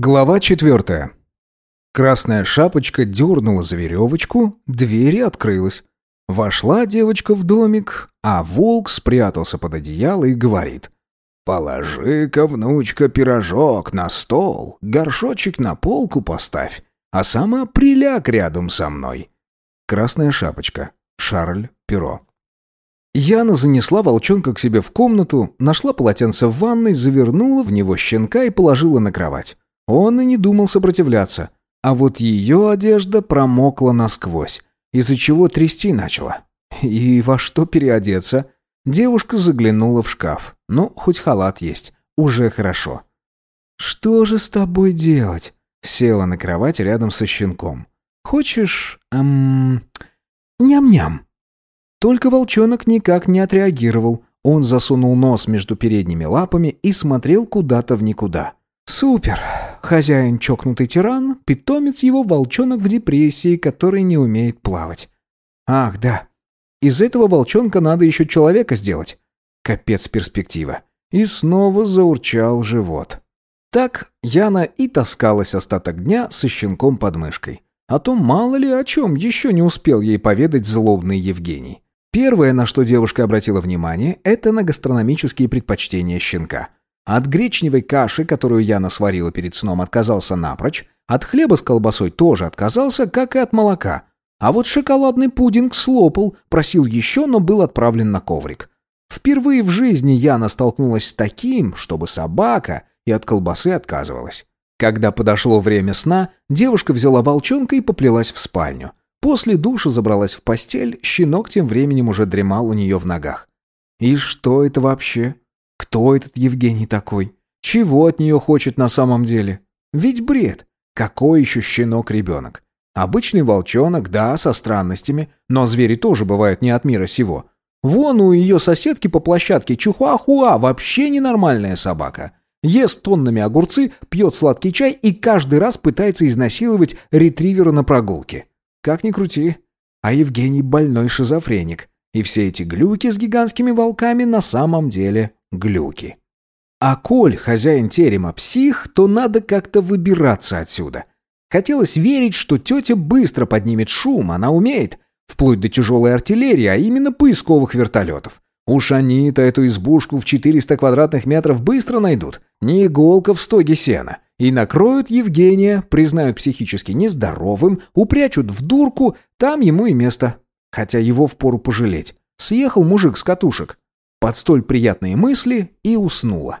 Глава четвертая. Красная шапочка дернула за веревочку, дверь открылась. Вошла девочка в домик, а волк спрятался под одеяло и говорит. «Положи-ка, внучка, пирожок на стол, горшочек на полку поставь, а сама приляг рядом со мной». Красная шапочка. Шарль Перо. Яна занесла волчонка к себе в комнату, нашла полотенце в ванной, завернула в него щенка и положила на кровать. Он и не думал сопротивляться. А вот ее одежда промокла насквозь, из-за чего трясти начала. И во что переодеться? Девушка заглянула в шкаф. Ну, хоть халат есть. Уже хорошо. «Что же с тобой делать?» Села на кровать рядом со щенком. «Хочешь... эм... ням-ням?» Только волчонок никак не отреагировал. Он засунул нос между передними лапами и смотрел куда-то в никуда. «Супер! Хозяин чокнутый тиран, питомец его волчонок в депрессии, который не умеет плавать. Ах, да. Из этого волчонка надо еще человека сделать. Капец перспектива. И снова заурчал живот. Так Яна и таскалась остаток дня со щенком под мышкой. А то мало ли о чем еще не успел ей поведать злобный Евгений. Первое, на что девушка обратила внимание, это на гастрономические предпочтения щенка – от гречневой каши, которую Яна сварила перед сном, отказался напрочь. От хлеба с колбасой тоже отказался, как и от молока. А вот шоколадный пудинг слопал, просил еще, но был отправлен на коврик. Впервые в жизни Яна столкнулась с таким, чтобы собака и от колбасы отказывалась. Когда подошло время сна, девушка взяла волчонка и поплелась в спальню. После душа забралась в постель, щенок тем временем уже дремал у нее в ногах. И что это вообще? Кто этот Евгений такой? Чего от нее хочет на самом деле? Ведь бред. Какой еще щенок-ребенок? Обычный волчонок, да, со странностями, но звери тоже бывают не от мира сего. Вон у ее соседки по площадке Чухуахуа вообще ненормальная собака. Ест тоннами огурцы, пьет сладкий чай и каждый раз пытается изнасиловать ретривера на прогулке. Как ни крути. А Евгений больной шизофреник. И все эти глюки с гигантскими волками на самом деле глюки. А коль хозяин терема псих, то надо как-то выбираться отсюда. Хотелось верить, что тетя быстро поднимет шум, она умеет, вплоть до тяжелой артиллерии, а именно поисковых вертолетов. Уж они-то эту избушку в 400 квадратных метров быстро найдут, не иголка в стоге сена, и накроют Евгения, признают психически нездоровым, упрячут в дурку, там ему и место. Хотя его впору пожалеть. Съехал мужик с катушек под столь приятные мысли и уснула.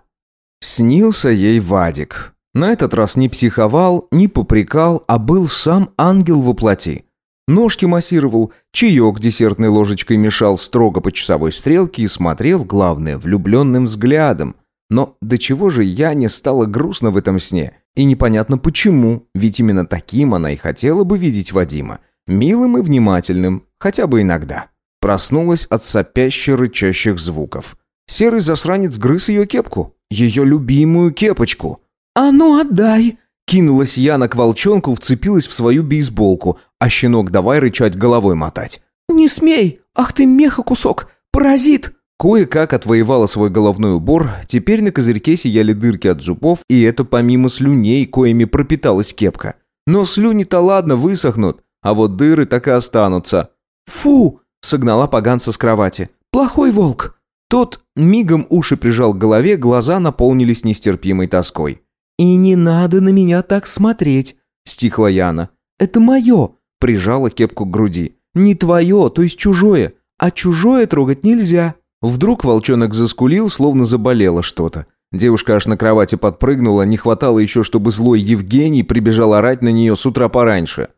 Снился ей Вадик. На этот раз не психовал, не попрекал, а был сам ангел во плоти. Ножки массировал, чаек десертной ложечкой мешал строго по часовой стрелке и смотрел, главное, влюбленным взглядом. Но до чего же я не стала грустно в этом сне? И непонятно почему, ведь именно таким она и хотела бы видеть Вадима. Милым и внимательным, хотя бы иногда. Проснулась от сопяще-рычащих звуков. Серый засранец грыз ее кепку. Ее любимую кепочку. «А ну отдай!» Кинулась Яна к волчонку, вцепилась в свою бейсболку, а щенок давай рычать головой мотать. «Не смей! Ах ты меха кусок! Паразит!» Кое-как отвоевала свой головной убор, теперь на козырьке сияли дырки от зубов, и это помимо слюней, коими пропиталась кепка. Но слюни-то ладно высохнут, а вот дыры так и останутся. «Фу!» Согнала поганца с кровати. «Плохой волк!» Тот мигом уши прижал к голове, глаза наполнились нестерпимой тоской. «И не надо на меня так смотреть!» – стихла Яна. «Это мое!» – прижала кепку к груди. «Не твое, то есть чужое, а чужое трогать нельзя!» Вдруг волчонок заскулил, словно заболело что-то. Девушка аж на кровати подпрыгнула, не хватало еще, чтобы злой Евгений прибежал орать на нее с утра пораньше.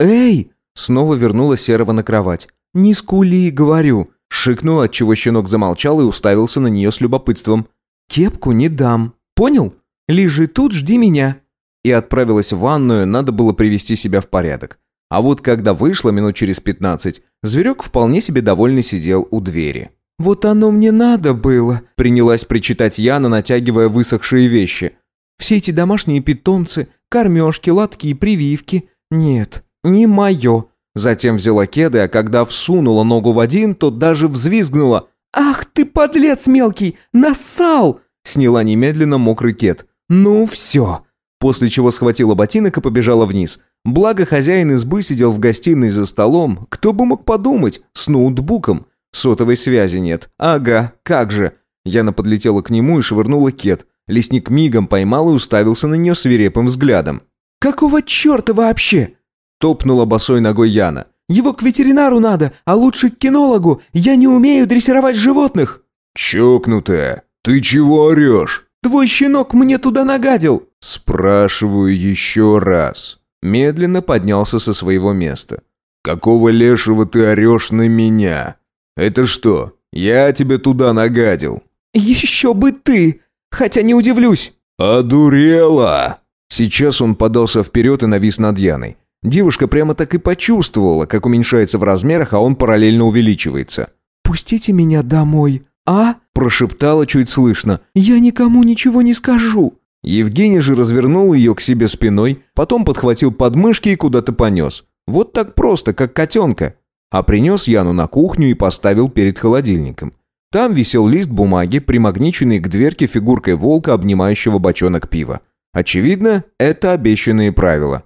«Эй!» – снова вернула Серого на кровать. «Не скули, говорю!» Шикнул, отчего щенок замолчал и уставился на нее с любопытством. «Кепку не дам. Понял? Лежи тут, жди меня!» И отправилась в ванную, надо было привести себя в порядок. А вот когда вышла минут через пятнадцать, зверек вполне себе довольный сидел у двери. «Вот оно мне надо было», — принялась причитать Яна, натягивая высохшие вещи. «Все эти домашние питомцы, кормежки, лотки, прививки. Нет, не мое. Затем взяла кеды, а когда всунула ногу в один, то даже взвизгнула. «Ах ты, подлец мелкий! Нассал!» Сняла немедленно мокрый кед. «Ну все!» после чего схватила ботинок и побежала вниз. Благо хозяин избы сидел в гостиной за столом, кто бы мог подумать, с ноутбуком. Сотовой связи нет. Ага, как же. Яна подлетела к нему и швырнула кет. Лесник мигом поймал и уставился на нее свирепым взглядом. «Какого черта вообще?» Топнула босой ногой Яна. «Его к ветеринару надо, а лучше к кинологу. Я не умею дрессировать животных». «Чокнутая, ты чего орешь?» «Твой щенок мне туда нагадил!» «Спрашиваю еще раз». Медленно поднялся со своего места. «Какого лешего ты орешь на меня? Это что, я тебе туда нагадил?» «Еще бы ты! Хотя не удивлюсь!» «Одурела!» Сейчас он подался вперед и навис над Яной. Девушка прямо так и почувствовала, как уменьшается в размерах, а он параллельно увеличивается. «Пустите меня домой, а?» – прошептала чуть слышно. «Я никому ничего не скажу». Евгений же развернул ее к себе спиной, потом подхватил подмышки и куда-то понес. Вот так просто, как котенка. А принес Яну на кухню и поставил перед холодильником. Там висел лист бумаги, примагниченный к дверке фигуркой волка, обнимающего бочонок пива. Очевидно, это обещанные правила.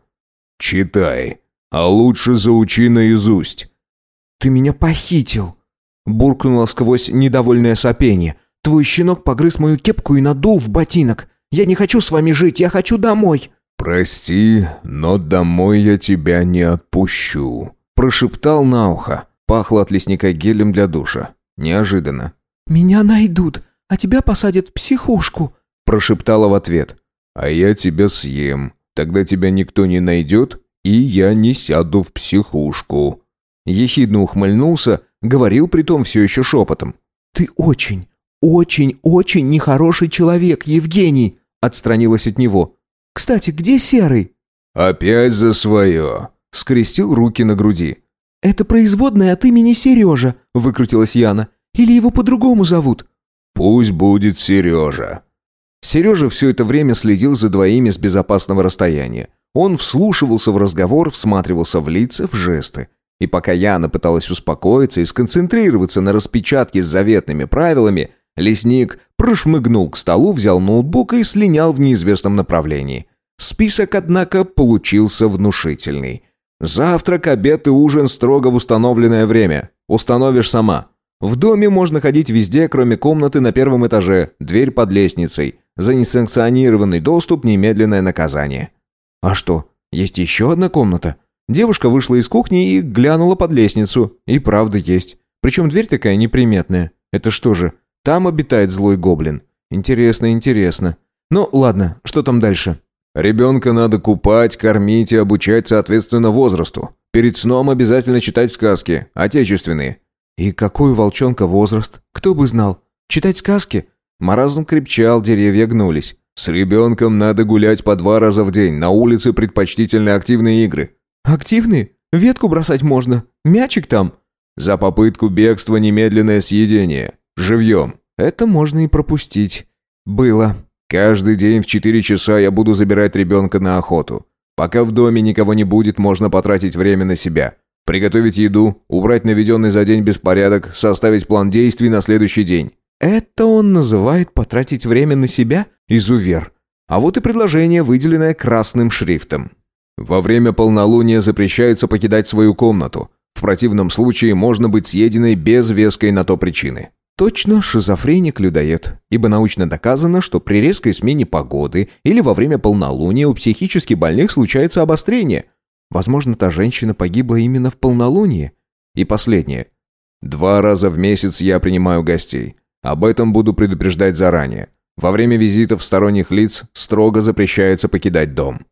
«Читай, а лучше заучи наизусть». «Ты меня похитил!» Буркнула сквозь недовольное сопение. «Твой щенок погрыз мою кепку и надул в ботинок. Я не хочу с вами жить, я хочу домой!» «Прости, но домой я тебя не отпущу», – прошептал на ухо. Пахло от лесника гелем для душа. Неожиданно. «Меня найдут, а тебя посадят в психушку», – прошептала в ответ. «А я тебя съем. Тогда тебя никто не найдет, и я не сяду в психушку». Ехидно ухмыльнулся, говорил притом все еще шепотом. «Ты очень, очень, очень нехороший человек, Евгений», – отстранилась от него. «Кстати, где Серый?» «Опять за свое», – скрестил руки на груди. «Это производная от имени Сережа», – выкрутилась Яна. «Или его по-другому зовут?» «Пусть будет Сережа». Сережа все это время следил за двоими с безопасного расстояния. Он вслушивался в разговор, всматривался в лица, в жесты. И пока Яна пыталась успокоиться и сконцентрироваться на распечатке с заветными правилами, лесник прошмыгнул к столу, взял ноутбук и слинял в неизвестном направлении. Список, однако, получился внушительный. Завтрак, обед и ужин строго в установленное время. Установишь сама. В доме можно ходить везде, кроме комнаты на первом этаже, дверь под лестницей. За несанкционированный доступ немедленное наказание. А что, есть еще одна комната? Девушка вышла из кухни и глянула под лестницу. И правда есть. Причем дверь такая неприметная. Это что же, там обитает злой гоблин? Интересно, интересно. Ну, ладно, что там дальше? Ребенка надо купать, кормить и обучать соответственно возрасту. Перед сном обязательно читать сказки, отечественные. И какой у волчонка возраст? Кто бы знал? Читать сказки? Маразм крепчал, деревья гнулись. С ребенком надо гулять по два раза в день. На улице предпочтительны активные игры. Активные? Ветку бросать можно. Мячик там. За попытку бегства немедленное съедение. Живьем. Это можно и пропустить. Было. Каждый день в 4 часа я буду забирать ребенка на охоту. Пока в доме никого не будет, можно потратить время на себя. Приготовить еду, убрать наведенный за день беспорядок, составить план действий на следующий день. Это он называет потратить время на себя? Изувер. А вот и предложение, выделенное красным шрифтом. Во время полнолуния запрещается покидать свою комнату. В противном случае можно быть съеденной без веской на то причины. Точно шизофреник-людоед, ибо научно доказано, что при резкой смене погоды или во время полнолуния у психически больных случается обострение. Возможно, та женщина погибла именно в полнолуние. И последнее. Два раза в месяц я принимаю гостей. Об этом буду предупреждать заранее. Во время визитов сторонних лиц строго запрещается покидать дом.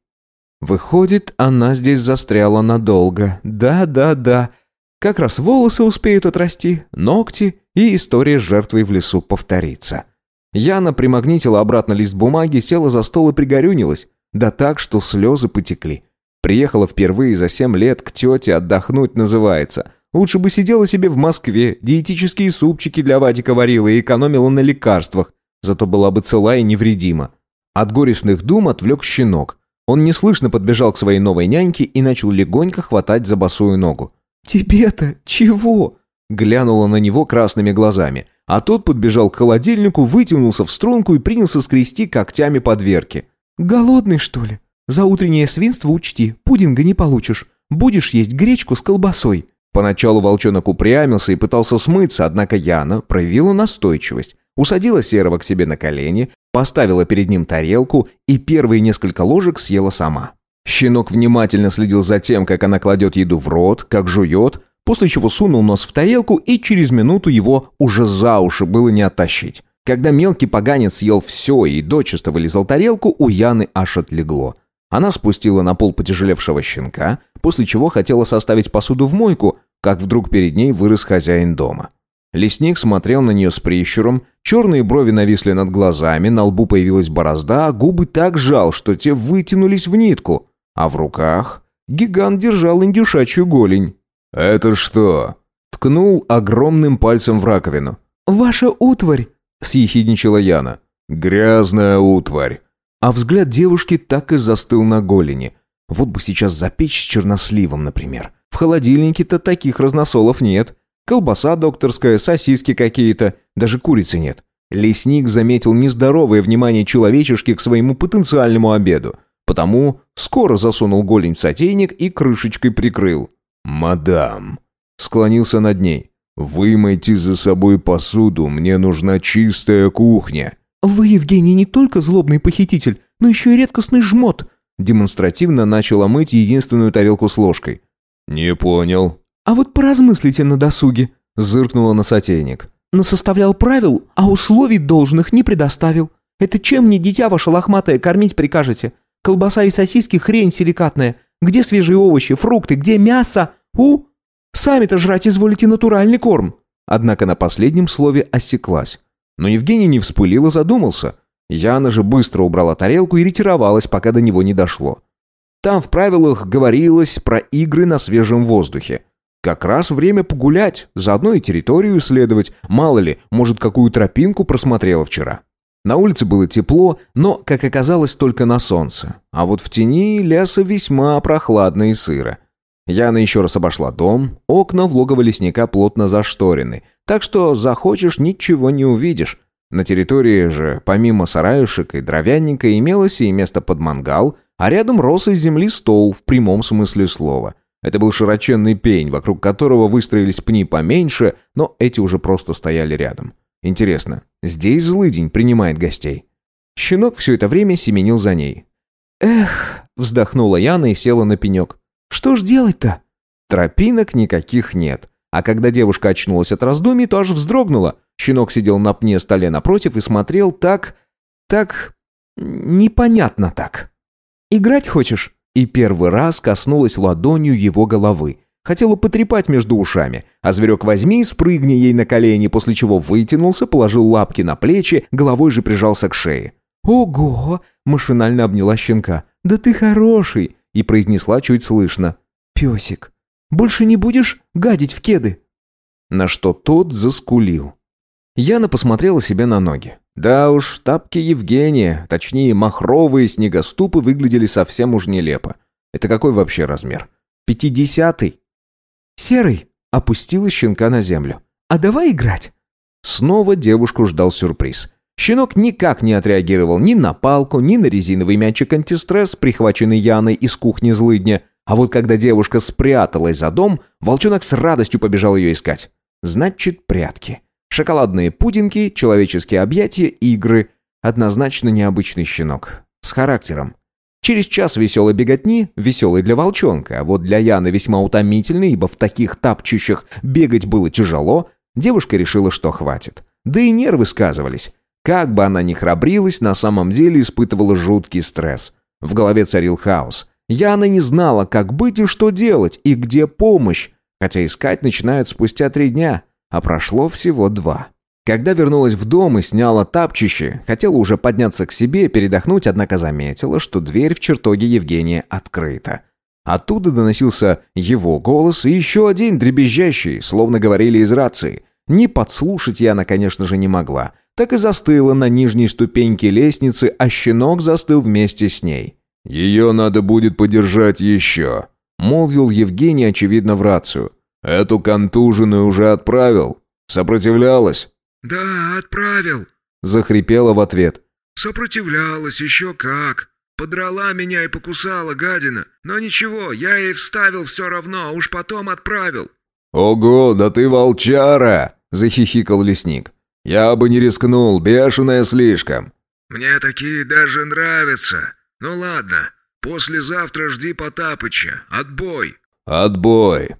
Выходит, она здесь застряла надолго. Да-да-да. Как раз волосы успеют отрасти, ногти, и история с жертвой в лесу повторится. Яна примагнитила обратно лист бумаги, села за стол и пригорюнилась. Да так, что слезы потекли. Приехала впервые за семь лет к тете отдохнуть называется. Лучше бы сидела себе в Москве, диетические супчики для Вадика варила и экономила на лекарствах. Зато была бы цела и невредима. От горестных дум отвлек щенок. Он неслышно подбежал к своей новой няньке и начал легонько хватать за босую ногу. «Тебе-то чего?» Глянула на него красными глазами. А тот подбежал к холодильнику, вытянулся в струнку и принялся скрести когтями по дверке. «Голодный, что ли? За утреннее свинство учти, пудинга не получишь. Будешь есть гречку с колбасой». Поначалу волчонок упрямился и пытался смыться, однако Яна проявила настойчивость. Усадила Серого к себе на колени, поставила перед ним тарелку и первые несколько ложек съела сама. Щенок внимательно следил за тем, как она кладет еду в рот, как жует, после чего сунул нос в тарелку, и через минуту его уже за уши было не оттащить. Когда мелкий поганец съел все и дочисто вылезал тарелку, у Яны аж отлегло. Она спустила на пол потяжелевшего щенка, после чего хотела составить посуду в мойку, как вдруг перед ней вырос хозяин дома. Лесник смотрел на нее с прищуром, черные брови нависли над глазами, на лбу появилась борозда, а губы так жал, что те вытянулись в нитку. А в руках гигант держал индюшачью голень. «Это что?» Ткнул огромным пальцем в раковину. «Ваша утварь!» – съехидничала Яна. «Грязная утварь!» А взгляд девушки так и застыл на голени. Вот бы сейчас запечь с черносливом, например. В холодильнике-то таких разносолов нет. Колбаса докторская, сосиски какие-то, даже курицы нет. Лесник заметил нездоровое внимание человечешки к своему потенциальному обеду. Потому скоро засунул голень в сотейник и крышечкой прикрыл. «Мадам», склонился над ней, «вымойте за собой посуду, мне нужна чистая кухня». «Вы, Евгений, не только злобный похититель, но еще и редкостный жмот», демонстративно начала мыть единственную тарелку с ложкой. «Не понял». «А вот поразмыслите на досуге», зыркнула на сотейник. «Насоставлял правил, а условий должных не предоставил. Это чем мне дитя ваше лохматое кормить прикажете? Колбаса и сосиски хрень силикатная. Где свежие овощи, фрукты, где мясо? У? Сами-то жрать изволите натуральный корм». Однако на последнем слове осеклась. Но Евгений не вспылил и задумался. Яна же быстро убрала тарелку и ретировалась, пока до него не дошло. Там в правилах говорилось про игры на свежем воздухе. Как раз время погулять, заодно и территорию исследовать. Мало ли, может, какую тропинку просмотрела вчера. На улице было тепло, но, как оказалось, только на солнце. А вот в тени леса весьма прохладно и сыро. Яна еще раз обошла дом, окна в логово лесника плотно зашторены, так что захочешь ничего не увидишь. На территории же, помимо сараюшек и дровянника, имелось и место под мангал, а рядом рос из земли стол в прямом смысле слова. Это был широченный пень, вокруг которого выстроились пни поменьше, но эти уже просто стояли рядом. Интересно, здесь злыдень принимает гостей? Щенок все это время семенил за ней. «Эх!» – вздохнула Яна и села на пенек. «Что ж делать-то?» Тропинок никаких нет. А когда девушка очнулась от раздумий, то аж вздрогнула. Щенок сидел на пне столе напротив и смотрел так... так... непонятно так. «Играть хочешь?» И первый раз коснулась ладонью его головы. Хотела потрепать между ушами, а зверек возьми и спрыгни ей на колени, после чего вытянулся, положил лапки на плечи, головой же прижался к шее. «Ого!» – машинально обняла щенка. «Да ты хороший!» – и произнесла чуть слышно. «Песик, больше не будешь гадить в кеды?» На что тот заскулил. Яна посмотрела себе на ноги. Да уж, тапки Евгения, точнее махровые снегоступы выглядели совсем уж нелепо. Это какой вообще размер? Пятидесятый? «Серый!» – опустила щенка на землю. «А давай играть!» Снова девушку ждал сюрприз. Щенок никак не отреагировал ни на палку, ни на резиновый мячик антистресс, прихваченный Яной из кухни злыдня. А вот когда девушка спряталась за дом, волчонок с радостью побежал ее искать. Значит, прятки. Шоколадные пудинки, человеческие объятия, игры. Однозначно необычный щенок. С характером. Через час веселой беготни, веселой для волчонка, а вот для Яны весьма утомительный, ибо в таких тапчущих бегать было тяжело, девушка решила, что хватит. Да и нервы сказывались. Как бы она ни храбрилась, на самом деле испытывала жуткий стресс. В голове царил хаос. Яна не знала, как быть и что делать, и где помощь, хотя искать начинают спустя три дня, а прошло всего два. Когда вернулась в дом и сняла тапчище, хотела уже подняться к себе, передохнуть, однако заметила, что дверь в чертоге Евгения открыта. Оттуда доносился его голос и еще один дребезжащий, словно говорили из рации. Не подслушать я она, конечно же, не могла. Так и застыла на нижней ступеньке лестницы, а щенок застыл вместе с ней. «Ее надо будет подержать еще», — молвил Евгений, очевидно, в рацию. «Эту контуженную уже отправил. Сопротивлялась?» «Да, отправил», — захрипела в ответ. «Сопротивлялась еще как». Подрала меня и покусала, гадина. Но ничего, я ей вставил все равно, а уж потом отправил». «Ого, да ты волчара!» – захихикал лесник. «Я бы не рискнул, бешеная слишком». «Мне такие даже нравятся. Ну ладно, послезавтра жди Потапыча. Отбой!» «Отбой!»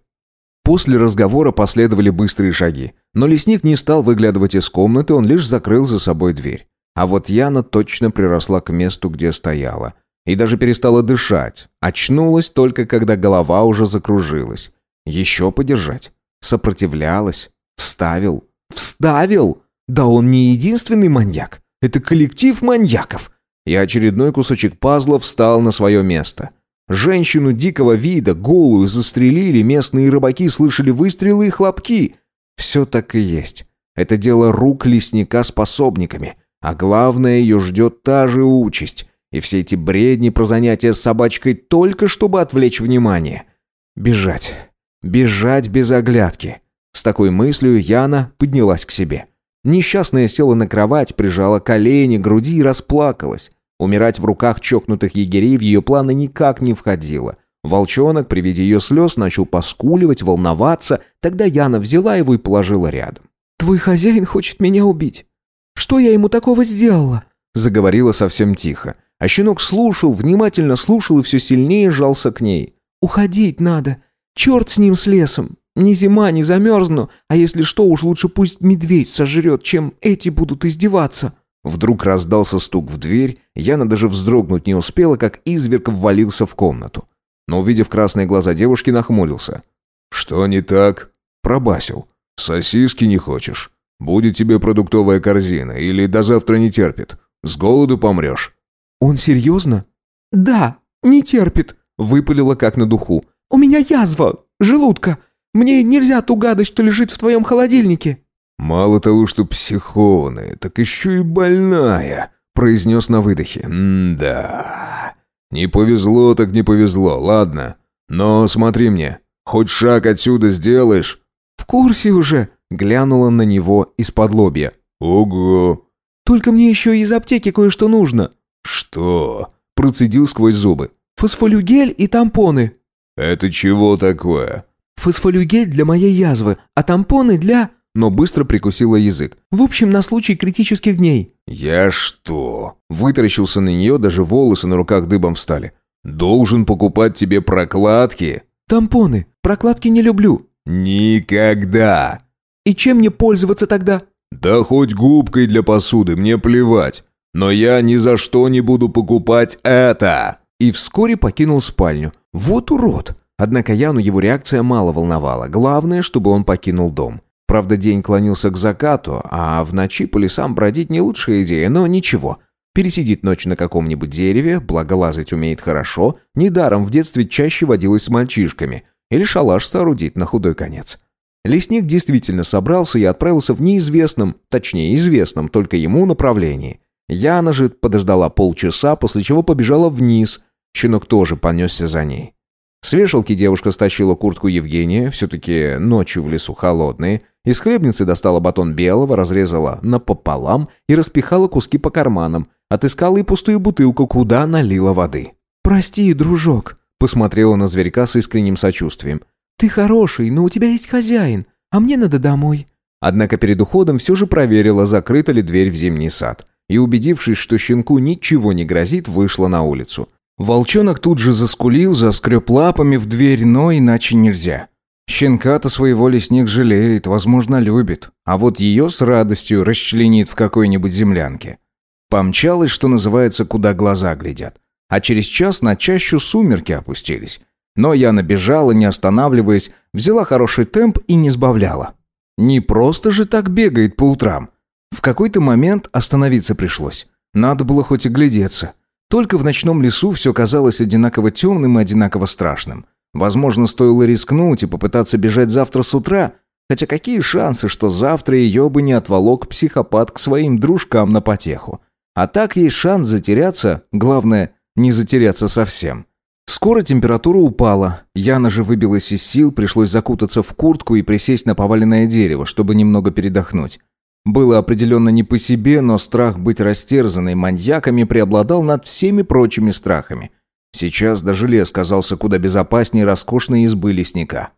После разговора последовали быстрые шаги. Но лесник не стал выглядывать из комнаты, он лишь закрыл за собой дверь. А вот Яна точно приросла к месту, где стояла. И даже перестала дышать. Очнулась только, когда голова уже закружилась. Еще подержать. Сопротивлялась. Вставил. Вставил! Да он не единственный маньяк. Это коллектив маньяков. И очередной кусочек пазла встал на свое место. Женщину дикого вида, голую, застрелили, местные рыбаки слышали выстрелы и хлопки. Все так и есть. Это дело рук лесника с пособниками. А главное, ее ждет та же участь. И все эти бредни про занятия с собачкой только чтобы отвлечь внимание. Бежать. Бежать без оглядки. С такой мыслью Яна поднялась к себе. Несчастная села на кровать, прижала колени, груди и расплакалась. Умирать в руках чокнутых егерей в ее планы никак не входило. Волчонок при виде ее слез начал поскуливать, волноваться. Тогда Яна взяла его и положила рядом. «Твой хозяин хочет меня убить. Что я ему такого сделала?» Заговорила совсем тихо. А щенок слушал, внимательно слушал и все сильнее жался к ней. «Уходить надо. Черт с ним с лесом. Ни зима, не замерзну, а если что, уж лучше пусть медведь сожрет, чем эти будут издеваться». Вдруг раздался стук в дверь, Яна даже вздрогнуть не успела, как изверг ввалился в комнату. Но, увидев красные глаза девушки, нахмурился. «Что не так?» Пробасил. «Сосиски не хочешь? Будет тебе продуктовая корзина, или до завтра не терпит. С голоду помрешь». «Он серьезно?» «Да, не терпит», — выпалила как на духу. «У меня язва, желудка. Мне нельзя ту гадость, что лежит в твоем холодильнике». «Мало того, что психованная, так еще и больная», — произнес на выдохе. «М-да. Не повезло, так не повезло, ладно. Но смотри мне, хоть шаг отсюда сделаешь». «В курсе уже», — глянула на него из-под лобья. «Ого». «Только мне еще из аптеки кое-что нужно». «Что?» — процедил сквозь зубы. «Фосфолюгель и тампоны». «Это чего такое?» «Фосфолюгель для моей язвы, а тампоны для...» но быстро прикусила язык. «В общем, на случай критических дней». «Я что?» Вытаращился на нее, даже волосы на руках дыбом встали. «Должен покупать тебе прокладки?» «Тампоны. Прокладки не люблю». «Никогда!» «И чем мне пользоваться тогда?» «Да хоть губкой для посуды, мне плевать. Но я ни за что не буду покупать это!» И вскоре покинул спальню. Вот урод! Однако Яну его реакция мало волновала. Главное, чтобы он покинул дом. Правда, день клонился к закату, а в ночи по лесам бродить не лучшая идея, но ничего. Пересидит ночь на каком-нибудь дереве, благо лазать умеет хорошо, недаром в детстве чаще водилась с мальчишками. Или шалаш соорудит на худой конец. Лесник действительно собрался и отправился в неизвестном, точнее известном только ему направлении. Яна же подождала полчаса, после чего побежала вниз. Щенок тоже понесся за ней. С вешалки девушка стащила куртку Евгения, все-таки ночью в лесу холодные, из хлебницы достала батон белого, разрезала напополам и распихала куски по карманам, отыскала и пустую бутылку, куда налила воды. «Прости, дружок», — посмотрела на зверька с искренним сочувствием. «Ты хороший, но у тебя есть хозяин, а мне надо домой». Однако перед уходом все же проверила, закрыта ли дверь в зимний сад. И, убедившись, что щенку ничего не грозит, вышла на улицу. Волчонок тут же заскулил, заскреб лапами в дверь, но иначе нельзя. Щенка-то своего лесник жалеет, возможно, любит, а вот ее с радостью расчленит в какой-нибудь землянке. Помчалась, что называется, куда глаза глядят. А через час на чащу сумерки опустились. Но я набежала, не останавливаясь, взяла хороший темп и не сбавляла. Не просто же так бегает по утрам. В какой-то момент остановиться пришлось. Надо было хоть и глядеться. Только в ночном лесу все казалось одинаково темным и одинаково страшным. Возможно, стоило рискнуть и попытаться бежать завтра с утра, хотя какие шансы, что завтра ее бы не отволок психопат к своим дружкам на потеху. А так есть шанс затеряться, главное, не затеряться совсем. Скоро температура упала. Яна же выбилась из сил, пришлось закутаться в куртку и присесть на поваленное дерево, чтобы немного передохнуть. Было определенно не по себе, но страх быть растерзанной маньяками преобладал над всеми прочими страхами. Сейчас даже лес казался куда безопаснее роскошной избы лесника.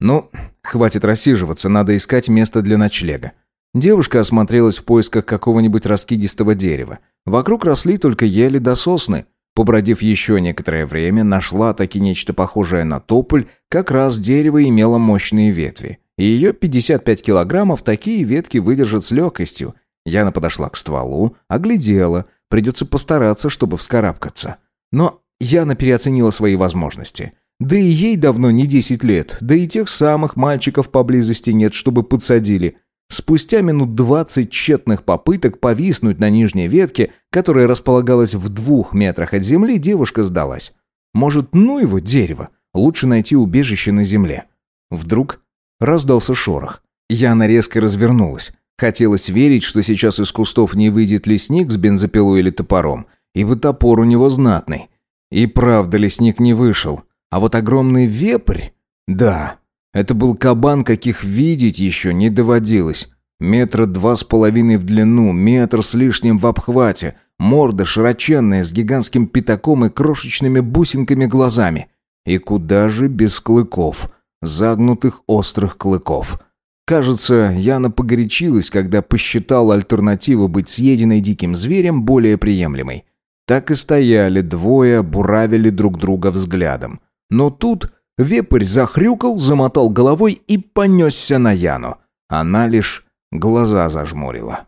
Ну, хватит рассиживаться, надо искать место для ночлега. Девушка осмотрелась в поисках какого-нибудь раскидистого дерева. Вокруг росли только ели до сосны. Побродив еще некоторое время, нашла таки нечто похожее на тополь, как раз дерево имело мощные ветви. И ее 55 килограммов такие ветки выдержат с легкостью. Яна подошла к стволу, оглядела, придется постараться, чтобы вскарабкаться. Но Яна переоценила свои возможности. Да и ей давно не 10 лет, да и тех самых мальчиков поблизости нет, чтобы подсадили – Спустя минут двадцать тщетных попыток повиснуть на нижней ветке, которая располагалась в двух метрах от земли, девушка сдалась. Может, ну его дерево, лучше найти убежище на земле. Вдруг раздался шорох. Яна резко развернулась. Хотелось верить, что сейчас из кустов не выйдет лесник с бензопилой или топором, ибо топор у него знатный. И правда лесник не вышел. А вот огромный вепрь... Да, это был кабан, каких видеть еще не доводилось. Метра два с половиной в длину, метр с лишним в обхвате, морда широченная, с гигантским пятаком и крошечными бусинками глазами. И куда же без клыков, загнутых острых клыков. Кажется, Яна погорячилась, когда посчитала альтернативу быть съеденной диким зверем более приемлемой. Так и стояли двое, буравили друг друга взглядом. Но тут Вепрь захрюкал, замотал головой и понесся на Яну. Она лишь глаза зажмурила.